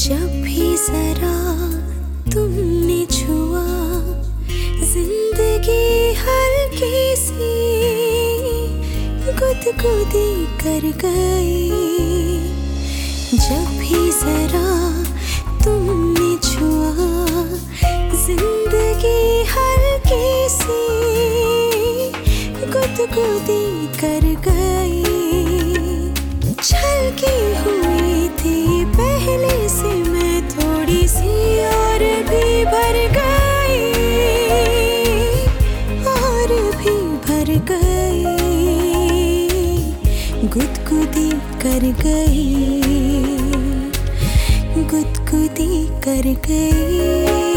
जब भी जरा तुमने छुआ, ज़िंदगी हल्की सी गुदगुदी कर गई। जब भी जरा तुमने छुआ, ज़िंदगी हल्की सी गुदगुदी कर गई। कर गई गुदगुदी कर गई।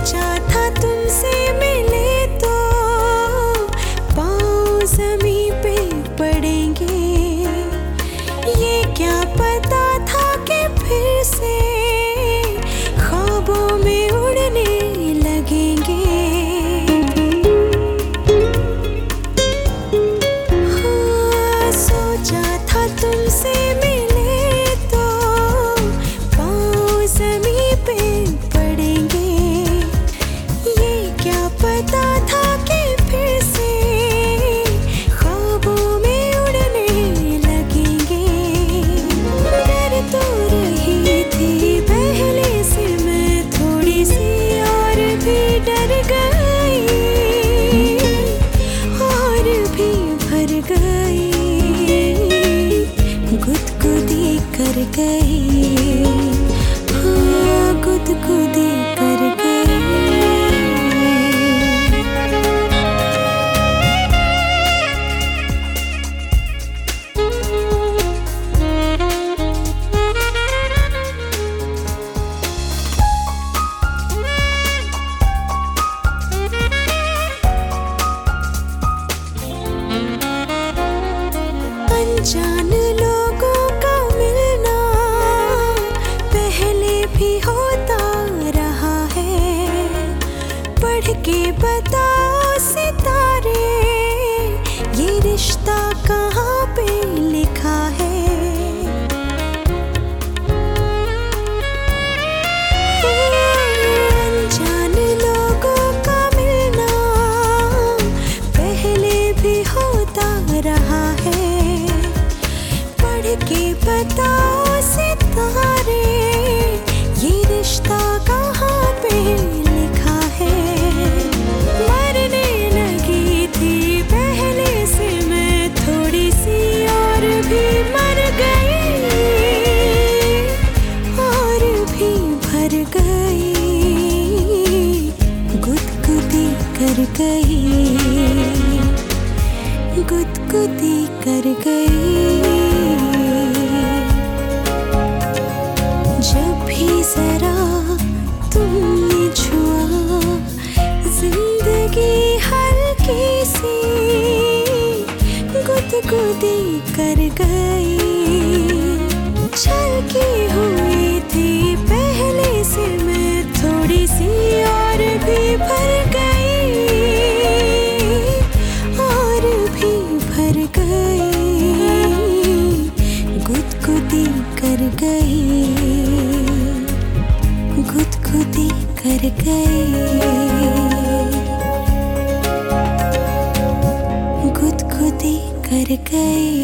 सोचा था तुमसे मिले तो। पाँव जमी पे पड़ेंगे। ये क्या पता था कि फिर से गुदगुदी कर गई। हाँ गुदगुदी अनजान लोगों का मिलना। पहले भी होता रहा है। पढ़ के बताओ गई। कर गई। गुदगुदी कर गई। जब भी ज़िंदगी गुदगुदी कर गई। गुदगुदी कर गई। खुदी कर गई।